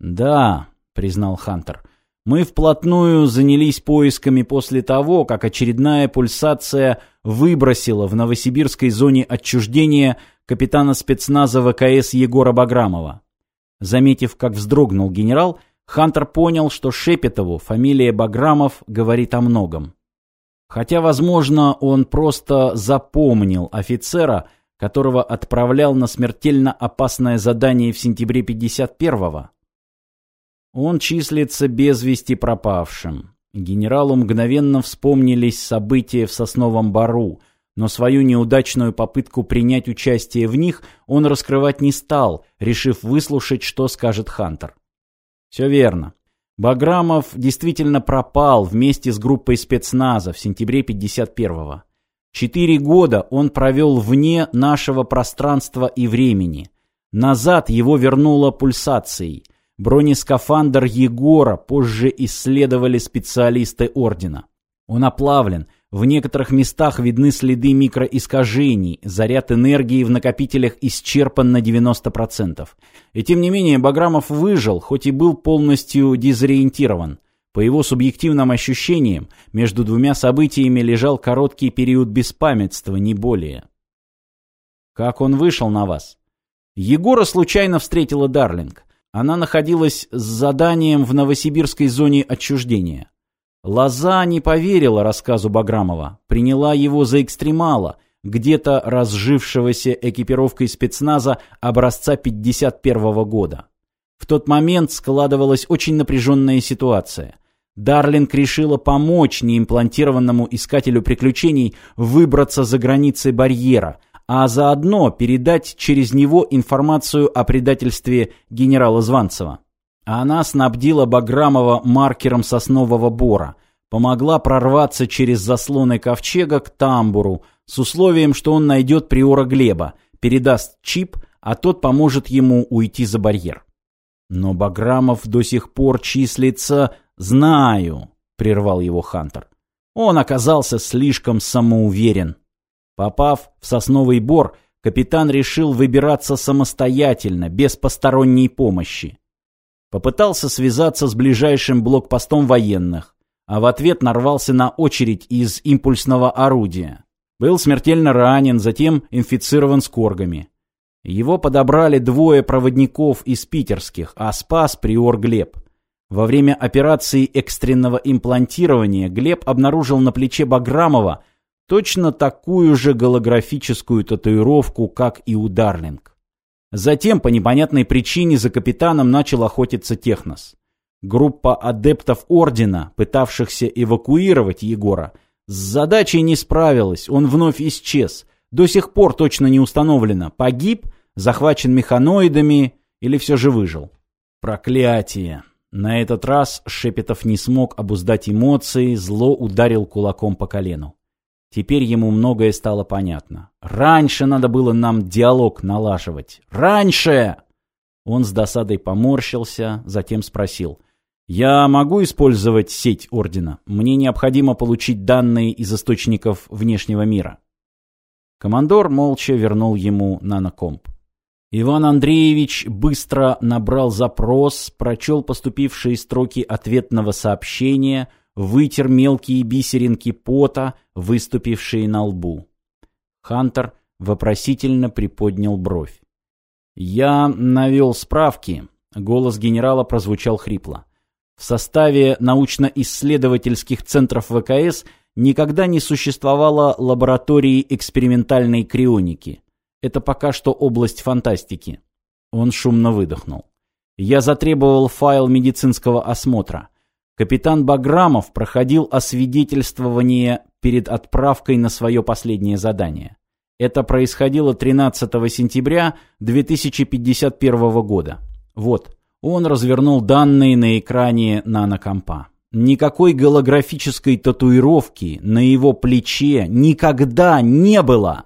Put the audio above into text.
«Да», — признал Хантер, — «мы вплотную занялись поисками после того, как очередная пульсация выбросила в новосибирской зоне отчуждения капитана спецназа ВКС Егора Баграмова. Заметив, как вздрогнул генерал, Хантер понял, что Шепетову фамилия Баграмов говорит о многом. Хотя, возможно, он просто запомнил офицера, которого отправлял на смертельно опасное задание в сентябре 51-го. Он числится без вести пропавшим. Генералу мгновенно вспомнились события в Сосновом Бару, но свою неудачную попытку принять участие в них он раскрывать не стал, решив выслушать, что скажет Хантер. Все верно. Баграмов действительно пропал вместе с группой спецназа в сентябре 51-го. Четыре года он провел вне нашего пространства и времени. Назад его вернуло пульсацией. Бронескафандр Егора позже исследовали специалисты Ордена. Он оплавлен, в некоторых местах видны следы микроискажений, заряд энергии в накопителях исчерпан на 90%. И тем не менее Баграмов выжил, хоть и был полностью дезориентирован. По его субъективным ощущениям, между двумя событиями лежал короткий период беспамятства, не более. Как он вышел на вас? Егора случайно встретила Дарлинг. Она находилась с заданием в новосибирской зоне отчуждения. Лоза не поверила рассказу Баграмова, приняла его за экстремала, где-то разжившегося экипировкой спецназа образца 51 -го года. В тот момент складывалась очень напряженная ситуация. Дарлинг решила помочь неимплантированному искателю приключений выбраться за границы барьера, а заодно передать через него информацию о предательстве генерала Званцева. Она снабдила Баграмова маркером соснового бора, помогла прорваться через заслоны ковчега к тамбуру с условием, что он найдет приора Глеба, передаст чип, а тот поможет ему уйти за барьер. Но Баграмов до сих пор числится «знаю», — прервал его Хантер. Он оказался слишком самоуверен. Попав в сосновый бор, капитан решил выбираться самостоятельно, без посторонней помощи. Попытался связаться с ближайшим блокпостом военных, а в ответ нарвался на очередь из импульсного орудия. Был смертельно ранен, затем инфицирован скоргами. Его подобрали двое проводников из питерских, а спас приор Глеб. Во время операции экстренного имплантирования Глеб обнаружил на плече Баграмова точно такую же голографическую татуировку, как и у Дарлинг. Затем, по непонятной причине, за капитаном начал охотиться Технос. Группа адептов Ордена, пытавшихся эвакуировать Егора, с задачей не справилась, он вновь исчез. До сих пор точно не установлено, погиб, захвачен механоидами или все же выжил. Проклятие! На этот раз Шепетов не смог обуздать эмоции, зло ударил кулаком по колену. Теперь ему многое стало понятно. Раньше надо было нам диалог налаживать. Раньше! Он с досадой поморщился, затем спросил. «Я могу использовать сеть Ордена? Мне необходимо получить данные из источников внешнего мира». Командор молча вернул ему нанокомп. Иван Андреевич быстро набрал запрос, прочел поступившие строки ответного сообщения — вытер мелкие бисеринки пота, выступившие на лбу. Хантер вопросительно приподнял бровь. «Я навел справки», — голос генерала прозвучал хрипло. «В составе научно-исследовательских центров ВКС никогда не существовало лаборатории экспериментальной крионики. Это пока что область фантастики». Он шумно выдохнул. «Я затребовал файл медицинского осмотра. Капитан Баграмов проходил освидетельствование перед отправкой на свое последнее задание. Это происходило 13 сентября 2051 года. Вот, он развернул данные на экране нанокомпа. Никакой голографической татуировки на его плече никогда не было.